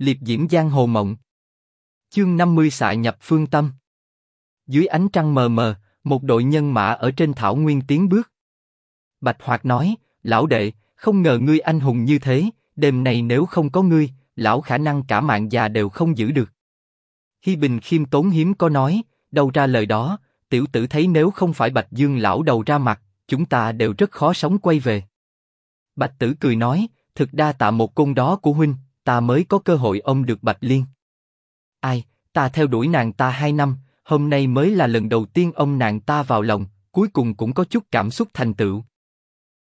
liệp diễm giang hồ mộng. Chương 50 xạ nhập phương tâm. Dưới ánh trăng mờ mờ, một đội nhân mã ở trên thảo nguyên tiến bước. Bạch Hoạt nói, lão đệ, không ngờ ngươi anh hùng như thế, đêm này nếu không có ngươi, lão khả năng cả mạng già đều không giữ được. Hi Bình khiêm tốn hiếm có nói, đâu ra lời đó, tiểu tử thấy nếu không phải Bạch Dương lão đầu ra mặt, chúng ta đều rất khó sống quay về. Bạch Tử cười nói, thực đa tạ một cung đó của huynh, ta mới có cơ hội ôm được Bạch Liên. Ai, ta theo đuổi nàng ta hai năm, hôm nay mới là lần đầu tiên ông nàng ta vào lòng, cuối cùng cũng có chút cảm xúc thành tựu.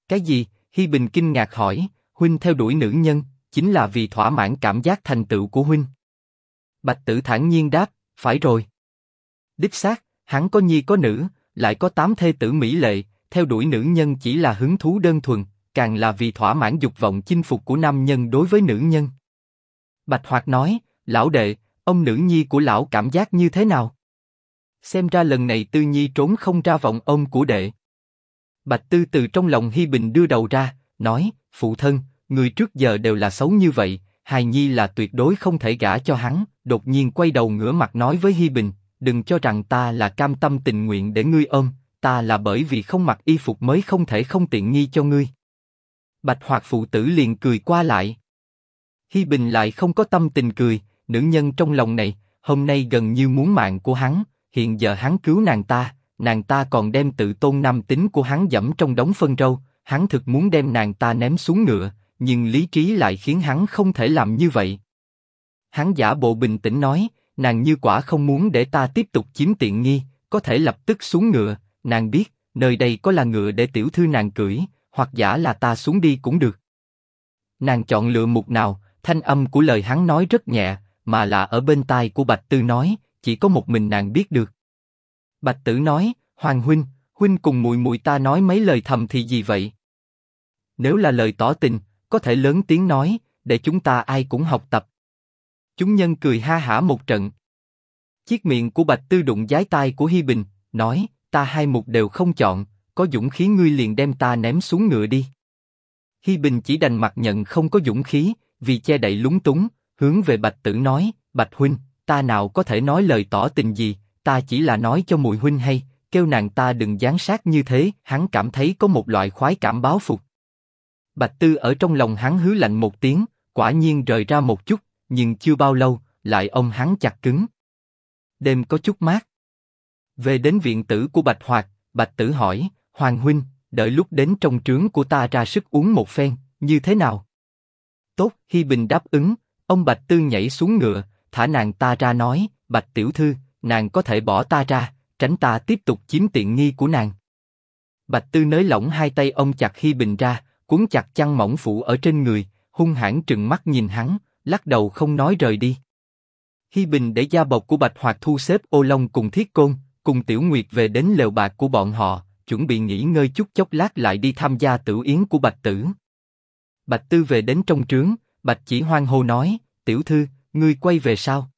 Cái gì? Hi Bình kinh ngạc hỏi, huynh theo đuổi nữ nhân, chính là vì thỏa mãn cảm giác thành tựu của huynh. Bạch Tử thản nhiên đáp, phải rồi. Đích xác, hắn có nhi có nữ, lại có tám thê tử mỹ lệ, theo đuổi nữ nhân chỉ là hứng thú đơn thuần, càng là vì thỏa mãn dục vọng chinh phục của nam nhân đối với nữ nhân. Bạch Hoạt nói, lão đệ, ông nữ nhi của lão cảm giác như thế nào? Xem ra lần này Tư Nhi trốn không ra vọng ông của đệ. Bạch Tư từ trong lòng Hi Bình đưa đầu ra, nói, phụ thân, người trước giờ đều là xấu như vậy, hài nhi là tuyệt đối không thể gả cho hắn. Đột nhiên quay đầu ngửa mặt nói với Hi Bình, đừng cho rằng ta là cam tâm tình nguyện để ngươi ôm, ta là bởi vì không mặc y phục mới không thể không tiện nghi cho ngươi. Bạch Hoạt phụ tử liền cười qua lại. Hi Bình lại không có tâm tình cười, nữ nhân trong lòng này, hôm nay gần như muốn mạng của hắn, hiện giờ hắn cứu nàng ta, nàng ta còn đem tự tôn nam tính của hắn dẫm trong đống phân râu, hắn thực muốn đem nàng ta ném xuống ngựa, nhưng lý trí lại khiến hắn không thể làm như vậy. Hắn giả bộ bình tĩnh nói, nàng như quả không muốn để ta tiếp tục chiếm tiện nghi, có thể lập tức xuống ngựa. Nàng biết, nơi đây có là ngựa để tiểu thư nàng cưỡi, hoặc giả là ta xuống đi cũng được. Nàng chọn lựa mục nào, thanh âm của lời hắn nói rất nhẹ, mà là ở bên tai của Bạch Tư nói, chỉ có một mình nàng biết được. Bạch Tử nói, Hoàng huynh, huynh cùng mùi mùi ta nói mấy lời thầm thì gì vậy? Nếu là lời tỏ tình, có thể lớn tiếng nói, để chúng ta ai cũng học tập. Chúng nhân cười ha hả một trận. Chiếc miệng của Bạch Tư đụng giái tai của Hi Bình, nói, ta hai mục đều không chọn, có dũng khí ngươi liền đem ta ném xuống ngựa đi. Hi Bình chỉ đành mặt nhận không có dũng khí, vì che đậy lúng túng, hướng về Bạch Tử nói, Bạch huynh, ta nào có thể nói lời tỏ tình gì, ta chỉ là nói cho mùi huynh hay, kêu nàng ta đừng gián sát như thế, hắn cảm thấy có một loại khoái cảm báo phục. Bạch Tư ở trong lòng hắn hứ lạnh một tiếng, quả nhiên rời ra một chút, nhưng chưa bao lâu, lại ôm hắn chặt cứng. Đêm có chút mát. Về đến viện tử của Bạch Hoạt, Bạch Tử hỏi, Hoàng huynh, đợi lúc đến trong trướng của ta ra sức uống một phen, như thế nào? Tốt, Hi Bình đáp ứng. Ông Bạch Tư nhảy xuống ngựa, thả nàng ta ra nói, Bạch Tiểu Thư, nàng có thể bỏ ta ra, tránh ta tiếp tục chiếm tiện nghi của nàng. Bạch Tư nới lỏng hai tay ông chặt Hi Bình ra, cuốn chặt chăn mỏng phủ ở trên người, hung hãn trừng mắt nhìn hắn, lắc đầu không nói rời đi. Hi Bình để gia bọc của Bạch Hoạt thu xếp ô long cùng thiết côn, cùng Tiểu Nguyệt về đến lều bạc của bọn họ, chuẩn bị nghỉ ngơi chút chốc lát lại đi tham gia tử yến của Bạch Tử. Bạch Tư về đến trong trướng, Bạch Chỉ hoang hô nói, Tiểu Thư, ngươi quay về sao?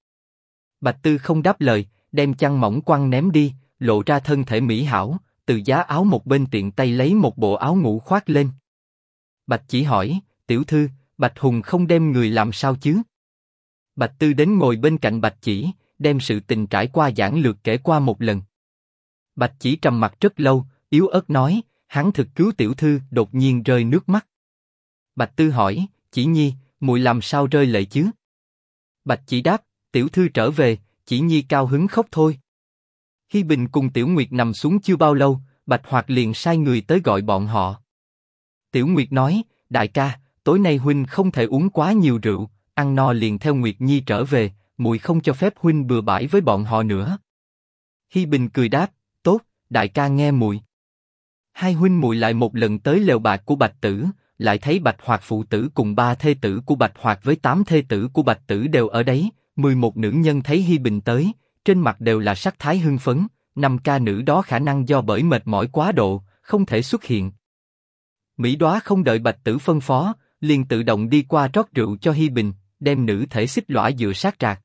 Bạch Tư không đáp lời, đem chăn mỏng quăng ném đi, lộ ra thân thể mỹ hảo, từ giá áo một bên tiện tay lấy một bộ áo ngủ khoác lên. Bạch Chỉ hỏi, Tiểu Thư, Bạch Hùng không đem người làm sao chứ? Bạch Tư đến ngồi bên cạnh Bạch Chỉ, đem sự tình trải qua giảng lược kể qua một lần. Bạch Chỉ trầm mặt rất lâu, yếu ớt nói, hắn thực cứu tiểu thư, đột nhiên rơi nước mắt. Bạch Tư hỏi, Chỉ Nhi, muội làm sao rơi lệ chứ? Bạch Chỉ đáp, tiểu thư trở về, Chỉ Nhi cao hứng khóc thôi. Hi Bình cùng Tiểu Nguyệt nằm xuống chưa bao lâu, Bạch Hoạt liền sai người tới gọi bọn họ. Tiểu Nguyệt nói, đại ca, tối nay huynh không thể uống quá nhiều rượu, ăn no liền theo Nguyệt Nhi trở về, muội không cho phép huynh bừa bãi với bọn họ nữa. Hi Bình cười đáp, tốt, đại ca nghe muội. Hai huynh muội lại một lần tới lều bạc của Bạch Tử, lại thấy Bạch Hoạt phụ tử cùng ba thê tử của Bạch Hoạt với tám thê tử của Bạch Tử đều ở đấy. Mười một nữ nhân thấy Hi Bình tới, trên mặt đều là sắc thái hưng phấn. Năm ca nữ đó khả năng do bởi mệt mỏi quá độ, không thể xuất hiện. Mỹ Đóa không đợi Bạch Tử phân phó, liền tự động đi qua rót rượu cho Hi Bình, đem nữ thể xích lõa dựa sát trạc.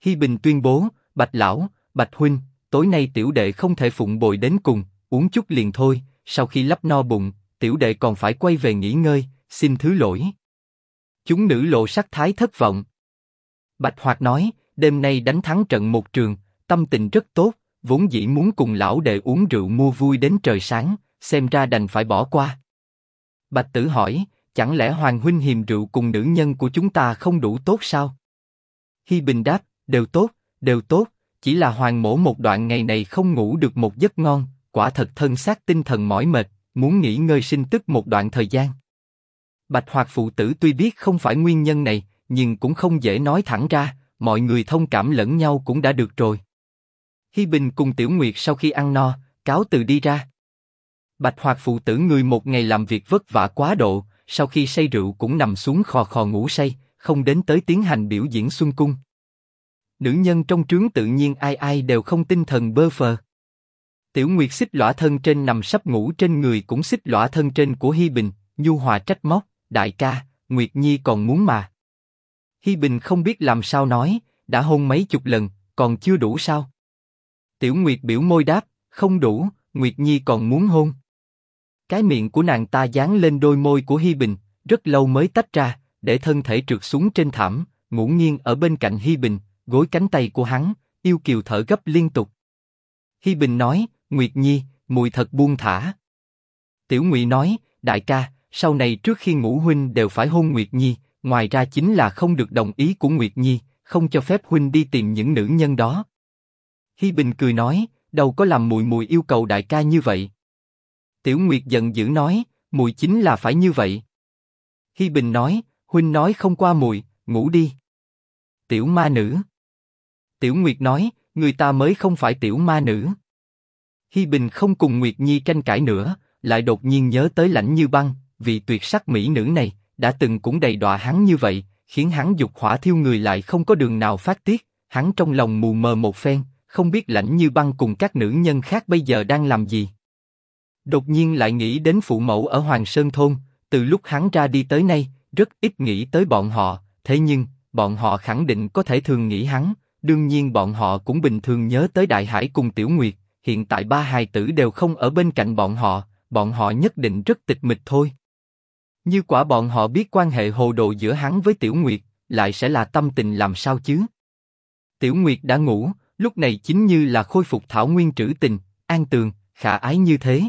Hi Bình tuyên bố, Bạch Lão, Bạch Huynh, tối nay tiểu đệ không thể phụng bồi đến cùng, uống chút liền thôi, sau khi lấp no bụng, tiểu đệ còn phải quay về nghỉ ngơi, xin thứ lỗi. Chúng nữ lộ sắc thái thất vọng. Bạch Hoạt nói, đêm nay đánh thắng trận một trường, tâm tình rất tốt, vốn dĩ muốn cùng lão đệ uống rượu mua vui đến trời sáng, xem ra đành phải bỏ qua. Bạch Tử hỏi, chẳng lẽ Hoàng huynh hiềm rượu cùng nữ nhân của chúng ta không đủ tốt sao? Hi Bình đáp, đều tốt, đều tốt, chỉ là Hoàng mổ một đoạn ngày này không ngủ được một giấc ngon, quả thật thân xác tinh thần mỏi mệt, muốn nghỉ ngơi sinh tức một đoạn thời gian. Bạch Hoạt phụ tử tuy biết không phải nguyên nhân này, nhưng cũng không dễ nói thẳng ra, mọi người thông cảm lẫn nhau cũng đã được rồi. Hi Bình cùng Tiểu Nguyệt sau khi ăn no, cáo từ đi ra. Bạch Hoạt phụ tử người một ngày làm việc vất vả quá độ, sau khi say rượu cũng nằm xuống khò khò ngủ say, không đến tới tiến hành biểu diễn xuân cung. Nữ nhân trong trướng tự nhiên ai ai đều không tinh thần bơ phờ. Tiểu Nguyệt xích lõa thân trên nằm sắp ngủ trên người cũng xích lõa thân trên của Hi Bình, nhu hòa trách móc, đại ca, Nguyệt Nhi còn muốn mà. Hi Bình không biết làm sao nói, đã hôn mấy chục lần, còn chưa đủ sao? Tiểu Nguyệt biểu môi đáp, không đủ, Nguyệt Nhi còn muốn hôn. Cái miệng của nàng ta dán lên đôi môi của Hi Bình, rất lâu mới tách ra, để thân thể trượt xuống trên thảm, ngủ nghiêng ở bên cạnh Hi Bình, gối cánh tay của hắn, yêu kiều thở gấp liên tục. Hi Bình nói, Nguyệt Nhi, mùi thật buông thả. Tiểu Ngụy nói, đại ca, sau này trước khi ngủ huynh đều phải hôn Nguyệt Nhi, ngoài ra chính là không được đồng ý của Nguyệt Nhi, không cho phép huynh đi tìm những nữ nhân đó. Hi Bình cười nói, đâu có làm mùi mùi yêu cầu đại ca như vậy. Tiểu Nguyệt giận dữ nói, mùi chính là phải như vậy. Hi Bình nói, huynh nói không qua mùi, ngủ đi. Tiểu ma nữ. Tiểu Nguyệt nói, người ta mới không phải tiểu ma nữ. Hi Bình không cùng Nguyệt Nhi tranh cãi nữa, lại đột nhiên nhớ tới lãnh như băng, vì tuyệt sắc mỹ nữ này đã từng cũng đầy đọa hắn như vậy, khiến hắn dục hỏa thiêu người lại không có đường nào phát tiết, hắn trong lòng mù mờ một phen, không biết lãnh như băng cùng các nữ nhân khác bây giờ đang làm gì. Đột nhiên lại nghĩ đến phụ mẫu ở Hoàng Sơn thôn, từ lúc hắn ra đi tới nay, rất ít nghĩ tới bọn họ. Thế nhưng, bọn họ khẳng định có thể thường nghĩ hắn. Đương nhiên bọn họ cũng bình thường nhớ tới Đại Hải cùng Tiểu Nguyệt. Hiện tại ba hài tử đều không ở bên cạnh bọn họ, bọn họ nhất định rất tịch mịch thôi. Như quả bọn họ biết quan hệ hồ đồ giữa hắn với Tiểu Nguyệt, lại sẽ là tâm tình làm sao chứ? Tiểu Nguyệt đã ngủ, lúc này chính như là khôi phục thảo nguyên trữ tình, an tường, khả ái như thế.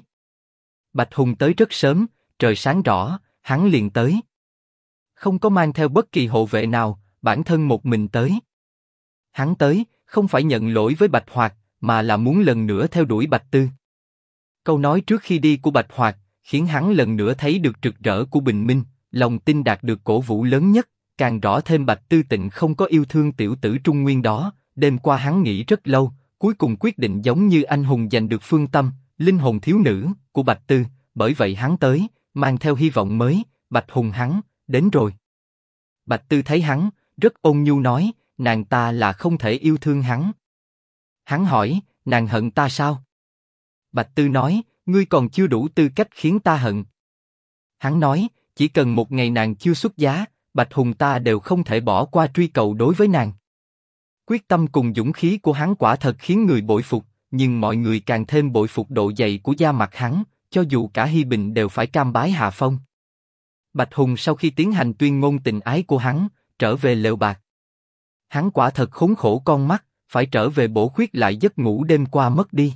Bạch Hùng tới rất sớm, trời sáng rõ, hắn liền tới. Không có mang theo bất kỳ hộ vệ nào, bản thân một mình tới. Hắn tới, không phải nhận lỗi với Bạch Hoạt, mà là muốn lần nữa theo đuổi Bạch Tư. Câu nói trước khi đi của Bạch Hoạt khiến hắn lần nữa thấy được trực rỡ của bình minh, lòng tin đạt được cổ vũ lớn nhất, càng rõ thêm Bạch Tư Tịnh không có yêu thương tiểu tử Trung Nguyên đó. Đêm qua hắn nghĩ rất lâu, cuối cùng quyết định giống như anh hùng giành được phương tâm, linh hồn thiếu nữ của Bạch Tư, bởi vậy hắn tới, mang theo hy vọng mới, Bạch Hùng hắn, đến rồi. Bạch Tư thấy hắn, rất ôn nhu nói, nàng ta là không thể yêu thương hắn. Hắn hỏi, nàng hận ta sao? Bạch Tư nói, ngươi còn chưa đủ tư cách khiến ta hận. Hắn nói, chỉ cần một ngày nàng chưa xuất giá, Bạch Hùng ta đều không thể bỏ qua truy cầu đối với nàng. Quyết tâm cùng dũng khí của hắn quả thật khiến người bội phục, nhưng mọi người càng thêm bội phục độ dày của da mặt hắn, cho dù cả Hi Bình đều phải cam bái hạ phong. Bạch Hùng sau khi tiến hành tuyên ngôn tình ái của hắn, trở về lều bạc. Hắn quả thật khốn khổ con mắt, phải trở về bổ khuyết lại giấc ngủ đêm qua mất đi.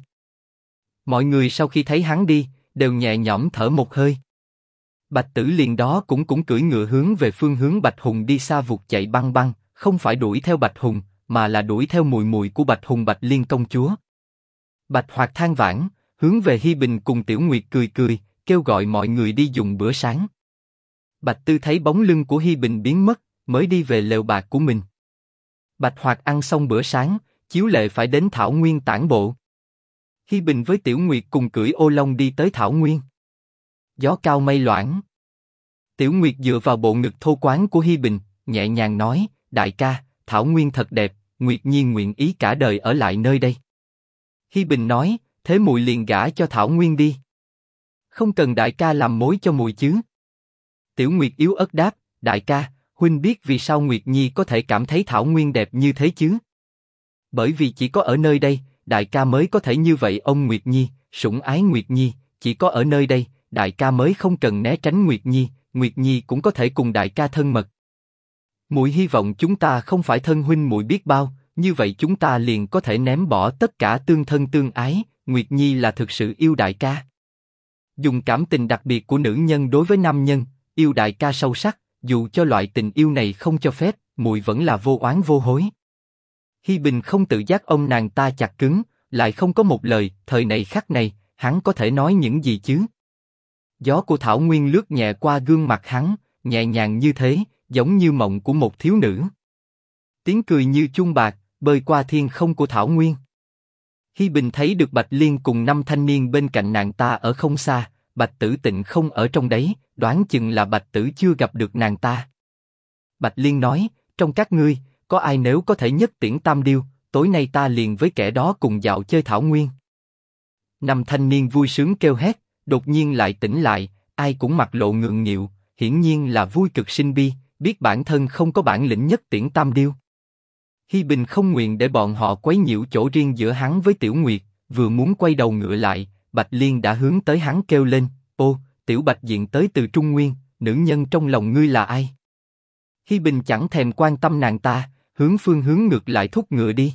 Mọi người sau khi thấy hắn đi, đều nhẹ nhõm thở một hơi. Bạch Tử liền đó cũng cũng cưỡi ngựa hướng về phương hướng Bạch Hùng đi xa vụt chạy băng băng, không phải đuổi theo Bạch Hùng, mà là đuổi theo mùi mùi của Bạch Hùng Bạch Liên công chúa. Bạch Hoạt than vãn, hướng về Hi Bình cùng Tiểu Nguyệt cười cười, kêu gọi mọi người đi dùng bữa sáng. Bạch Tư thấy bóng lưng của Hi Bình biến mất, mới đi về lều bạc của mình. Bạch Hoạt ăn xong bữa sáng, chiếu lệ phải đến Thảo Nguyên tản bộ. Hi Bình với Tiểu Nguyệt cùng cưỡi ô long đi tới Thảo Nguyên. Gió cao mây loãng. Tiểu Nguyệt dựa vào bộ ngực thô quán của Hi Bình, nhẹ nhàng nói, đại ca, Thảo Nguyên thật đẹp, Nguyệt Nhiên nguyện ý cả đời ở lại nơi đây. Hi Bình nói, thế mùi liền gả cho Thảo Nguyên đi. Không cần đại ca làm mối cho mùi chứ. Tiểu Nguyệt yếu ớt đáp, đại ca, huynh biết vì sao Nguyệt Nhi có thể cảm thấy Thảo Nguyên đẹp như thế chứ? Bởi vì chỉ có ở nơi đây, đại ca mới có thể như vậy ông Nguyệt Nhi, sủng ái Nguyệt Nhi, chỉ có ở nơi đây, đại ca mới không cần né tránh Nguyệt Nhi, Nguyệt Nhi cũng có thể cùng đại ca thân mật. Muội hy vọng chúng ta không phải thân huynh muội biết bao, như vậy chúng ta liền có thể ném bỏ tất cả tương thân tương ái. Nguyệt Nhi là thực sự yêu đại ca. Dùng cảm tình đặc biệt của nữ nhân đối với nam nhân, yêu đại ca sâu sắc, dù cho loại tình yêu này không cho phép, muội vẫn là vô oán vô hối. Hi Bình không tự giác ông nàng ta chặt cứng, lại không có một lời. Thời này khắc này, hắn có thể nói những gì chứ? Gió của Thảo Nguyên lướt nhẹ qua gương mặt hắn, nhẹ nhàng như thế, giống như mộng của một thiếu nữ. Tiếng cười như chuông bạc, bơi qua thiên không của Thảo Nguyên. Hi Bình thấy được Bạch Liên cùng năm thanh niên bên cạnh nàng ta ở không xa, Bạch Tử Tịnh không ở trong đấy, đoán chừng là Bạch Tử chưa gặp được nàng ta. Bạch Liên nói, trong các ngươi, có ai nếu có thể nhất tiễn tam điêu, tối nay ta liền với kẻ đó cùng dạo chơi Thảo Nguyên. Năm thanh niên vui sướng kêu hét, đột nhiên lại tỉnh lại, ai cũng mặt lộ ngượng nghịu, hiển nhiên là vui cực sinh bi, biết bản thân không có bản lĩnh nhất tiễn tam điêu. Hi Bình không nguyện để bọn họ quấy nhiễu chỗ riêng giữa hắn với Tiểu Nguyệt, vừa muốn quay đầu ngựa lại, Bạch Liên đã hướng tới hắn kêu lên, ô, Tiểu Bạch diện tới từ Trung Nguyên, nữ nhân trong lòng ngươi là ai? Hi Bình chẳng thèm quan tâm nàng ta, hướng phương hướng ngược lại thúc ngựa đi.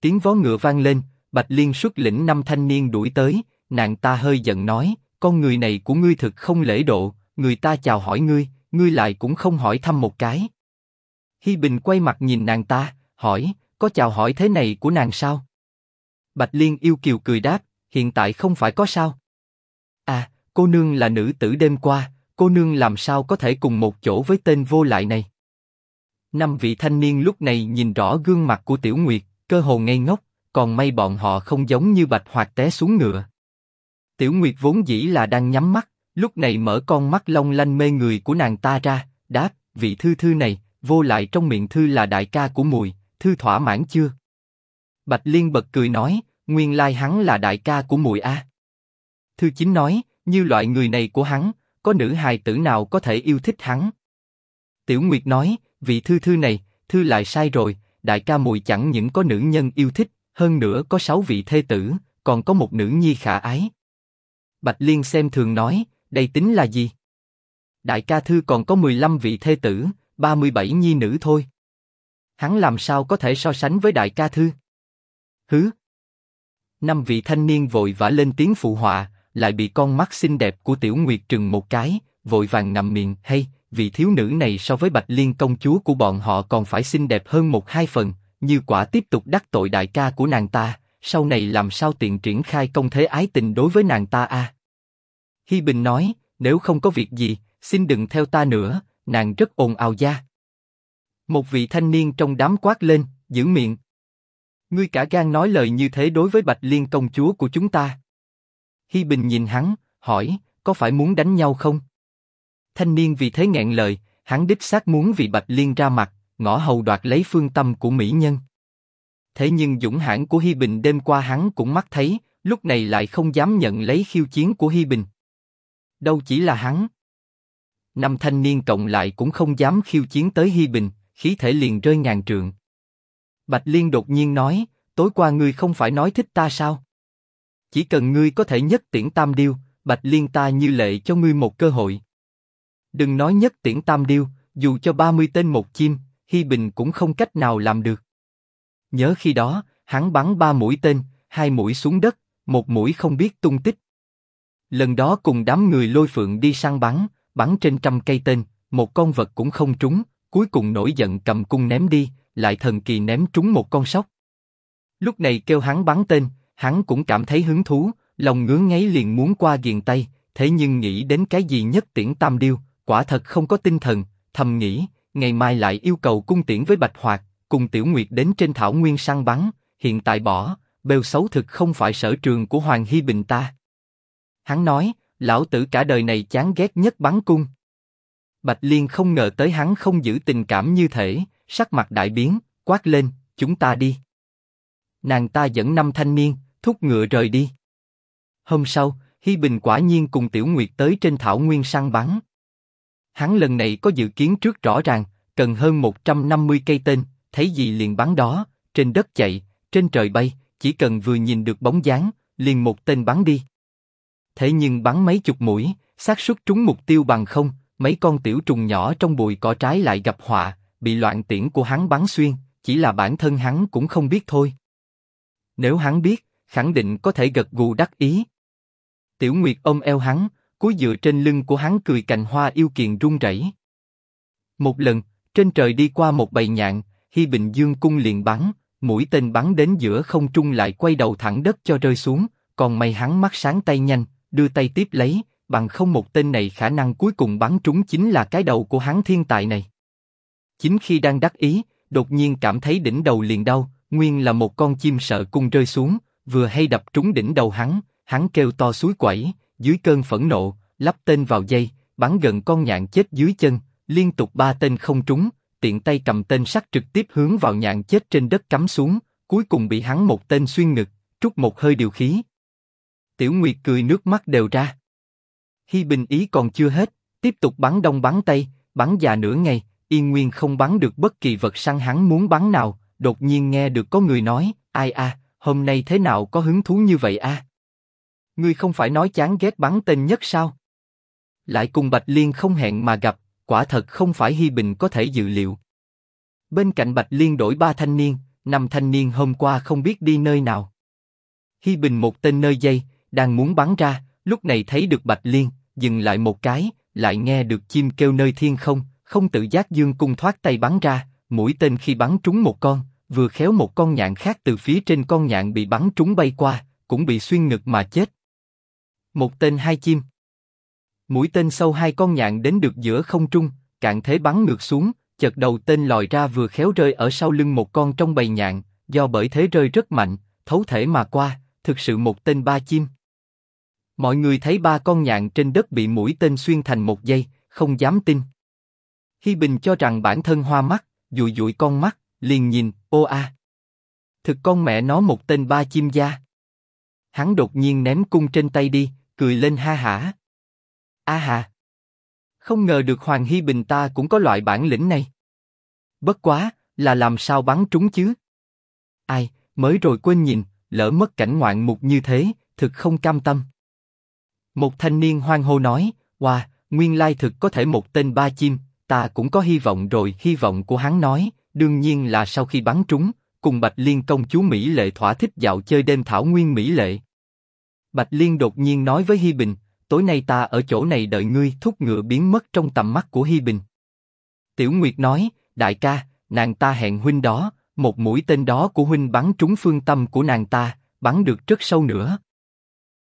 Tiếng vó ngựa vang lên, Bạch Liên xuất lĩnh năm thanh niên đuổi tới, nàng ta hơi giận nói, con người này của ngươi thực không lễ độ, người ta chào hỏi ngươi, ngươi lại cũng không hỏi thăm một cái. Hi Bình quay mặt nhìn nàng ta, hỏi, có chào hỏi thế này của nàng sao? Bạch Liên yêu kiều cười đáp, hiện tại không phải có sao? À, cô nương là nữ tử đêm qua, cô nương làm sao có thể cùng một chỗ với tên vô lại này? Năm vị thanh niên lúc này nhìn rõ gương mặt của Tiểu Nguyệt, cơ hồ ngây ngốc, còn may bọn họ không giống như bạch hoạt té xuống ngựa. Tiểu Nguyệt vốn dĩ là đang nhắm mắt, lúc này mở con mắt long lanh mê người của nàng ta ra, đáp, vị thư thư này, vô lại trong miệng thư là đại ca của mùi, thư thỏa mãn chưa? Bạch Liên bật cười nói, nguyên lai hắn là đại ca của mùi a. Thư chính nói, như loại người này của hắn, có nữ hài tử nào có thể yêu thích hắn? Tiểu Nguyệt nói, vị thư thư này, thư lại sai rồi, đại ca mùi chẳng những có nữ nhân yêu thích, hơn nữa có sáu vị thê tử, còn có một nữ nhi khả ái. Bạch Liên xem thường nói, đây tính là gì? Đại ca thư còn có 15 vị thê tử, 37 nhi nữ thôi. Hắn làm sao có thể so sánh với đại ca thư? Hứ! Năm vị thanh niên vội vã lên tiếng phụ họa, lại bị con mắt xinh đẹp của Tiểu Nguyệt trừng một cái, vội vàng nằm miệng, hay, vị thiếu nữ này so với Bạch Liên công chúa của bọn họ còn phải xinh đẹp hơn một hai phần, như quả tiếp tục đắc tội đại ca của nàng ta, sau này làm sao tiện triển khai công thế ái tình đối với nàng ta a? Hi Bình nói, nếu không có việc gì, xin đừng theo ta nữa, nàng rất ồn ào da. Một vị thanh niên trong đám quát lên, giữ miệng. Ngươi cả gan nói lời như thế đối với Bạch Liên công chúa của chúng ta. Hi Bình nhìn hắn, hỏi, có phải muốn đánh nhau không? Thanh niên vì thế nghẹn lời, hắn đích xác muốn vì Bạch Liên ra mặt, ngõ hầu đoạt lấy phương tâm của mỹ nhân. Thế nhưng dũng hãn của Hi Bình đêm qua hắn cũng mắt thấy, lúc này lại không dám nhận lấy khiêu chiến của Hi Bình. Đâu chỉ là hắn. Năm thanh niên cộng lại cũng không dám khiêu chiến tới Hi Bình, khí thể liền rơi ngàn trượng. Bạch Liên đột nhiên nói, tối qua ngươi không phải nói thích ta sao? Chỉ cần ngươi có thể nhất tiễn tam điêu, Bạch Liên ta như lệ cho ngươi một cơ hội. Đừng nói nhất tiễn tam điêu, dù cho 30 tên một chim, Hi Bình cũng không cách nào làm được. Nhớ khi đó, hắn bắn ba mũi tên, hai mũi xuống đất, một mũi không biết tung tích. Lần đó cùng đám người lôi phượng đi săn bắn, bắn trên trăm cây tên, một con vật cũng không trúng, cuối cùng nổi giận cầm cung ném đi, lại thần kỳ ném trúng một con sóc. Lúc này kêu hắn bắn tên, hắn cũng cảm thấy hứng thú, lòng ngứa ngáy liền muốn qua ghiền tay, thế nhưng nghĩ đến cái gì nhất tiễn tam điêu, quả thật không có tinh thần, thầm nghĩ, ngày mai lại yêu cầu cung tiễn với Bạch Hoạt, cùng Tiểu Nguyệt đến trên thảo nguyên săn bắn, hiện tại bỏ, bêu xấu thực không phải sở trường của Hoàng Hy Bình ta. Hắn nói, lão tử cả đời này chán ghét nhất bắn cung. Bạch Liên không ngờ tới hắn không giữ tình cảm như thể, sắc mặt đại biến, quát lên, chúng ta đi. Nàng ta dẫn năm thanh niên, thúc ngựa rời đi. Hôm sau, Hi Bình quả nhiên cùng Tiểu Nguyệt tới trên thảo nguyên săn bắn. Hắn lần này có dự kiến trước rõ ràng, cần hơn 150 cây tên, thấy gì liền bắn đó, trên đất chạy, trên trời bay, chỉ cần vừa nhìn được bóng dáng, liền một tên bắn đi. Thế nhưng bắn mấy chục mũi, xác suất trúng mục tiêu bằng không, mấy con tiểu trùng nhỏ trong bụi cỏ trái lại gặp họa, bị loạn tiễn của hắn bắn xuyên, chỉ là bản thân hắn cũng không biết thôi. Nếu hắn biết, khẳng định có thể gật gù đắc ý. Tiểu Nguyệt ôm eo hắn, cúi dựa trên lưng của hắn cười cành hoa yêu kiền rung rẩy. Một lần, trên trời đi qua một bầy nhạn, Hi Bình Dương cung liền bắn, mũi tên bắn đến giữa không trung lại quay đầu thẳng đất cho rơi xuống, còn may hắn mắt sáng tay nhanh, đưa tay tiếp lấy, bằng không một tên này khả năng cuối cùng bắn trúng chính là cái đầu của hắn thiên tài này. Chính khi đang đắc ý, đột nhiên cảm thấy đỉnh đầu liền đau, nguyên là một con chim sợ cung rơi xuống, vừa hay đập trúng đỉnh đầu hắn, hắn kêu to suối quẩy, dưới cơn phẫn nộ, lắp tên vào dây, bắn gần con nhạn chết dưới chân, liên tục ba tên không trúng, tiện tay cầm tên sắt trực tiếp hướng vào nhạn chết trên đất cắm xuống, cuối cùng bị hắn một tên xuyên ngực, trút một hơi điều khí. Tiểu Nguyệt cười nước mắt đều ra. Hi Bình ý còn chưa hết, tiếp tục bắn đông bắn tây, bắn già nửa ngày, yên nguyên không bắn được bất kỳ vật săn hắn muốn bắn nào. Đột nhiên nghe được có người nói, ai a, hôm nay thế nào có hứng thú như vậy a? Ngươi không phải nói chán ghét bắn tên nhất sao? Lại cùng Bạch Liên không hẹn mà gặp, quả thật không phải Hi Bình có thể dự liệu. Bên cạnh Bạch Liên đổi ba thanh niên, năm thanh niên hôm qua không biết đi nơi nào. Hi Bình một tên nơi dây, đang muốn bắn ra, lúc này thấy được Bạch Liên, dừng lại một cái, lại nghe được chim kêu nơi thiên không, không tự giác dương cung thoát tay bắn ra, mũi tên khi bắn trúng một con, vừa khéo một con nhạn khác từ phía trên con nhạn bị bắn trúng bay qua, cũng bị xuyên ngực mà chết. Một tên hai chim. Mũi tên sâu hai con nhạn đến được giữa không trung, cạn thế bắn ngược xuống, chợt đầu tên lòi ra vừa khéo rơi ở sau lưng một con trong bầy nhạn, do bởi thế rơi rất mạnh, thấu thể mà qua, thực sự một tên ba chim. Mọi người thấy ba con nhạn trên đất bị mũi tên xuyên thành một giây, không dám tin. Hi Bình cho rằng bản thân hoa mắt, dụi dụi con mắt, liền nhìn, ô a. Thực con mẹ nó một tên ba chim da. Hắn đột nhiên ném cung trên tay đi, cười lên ha hả. A hà. Không ngờ được Hoàng Hi Bình ta cũng có loại bản lĩnh này. Bất quá, là làm sao bắn trúng chứ? Ai, mới rồi quên nhìn, lỡ mất cảnh ngoạn mục như thế, thực không cam tâm. Một thanh niên hoang hô nói, wow, nguyên lai thực có thể một tên ba chim, ta cũng có hy vọng rồi. Hy vọng của hắn nói, đương nhiên là sau khi bắn trúng, cùng Bạch Liên công chúa Mỹ Lệ thỏa thích dạo chơi đêm thảo nguyên Mỹ Lệ. Bạch Liên đột nhiên nói với Hi Bình, tối nay ta ở chỗ này đợi ngươi. Thúc ngựa biến mất trong tầm mắt của Hi Bình. Tiểu Nguyệt nói, đại ca, nàng ta hẹn huynh đó, một mũi tên đó của huynh bắn trúng phương tâm của nàng ta, bắn được rất sâu nữa.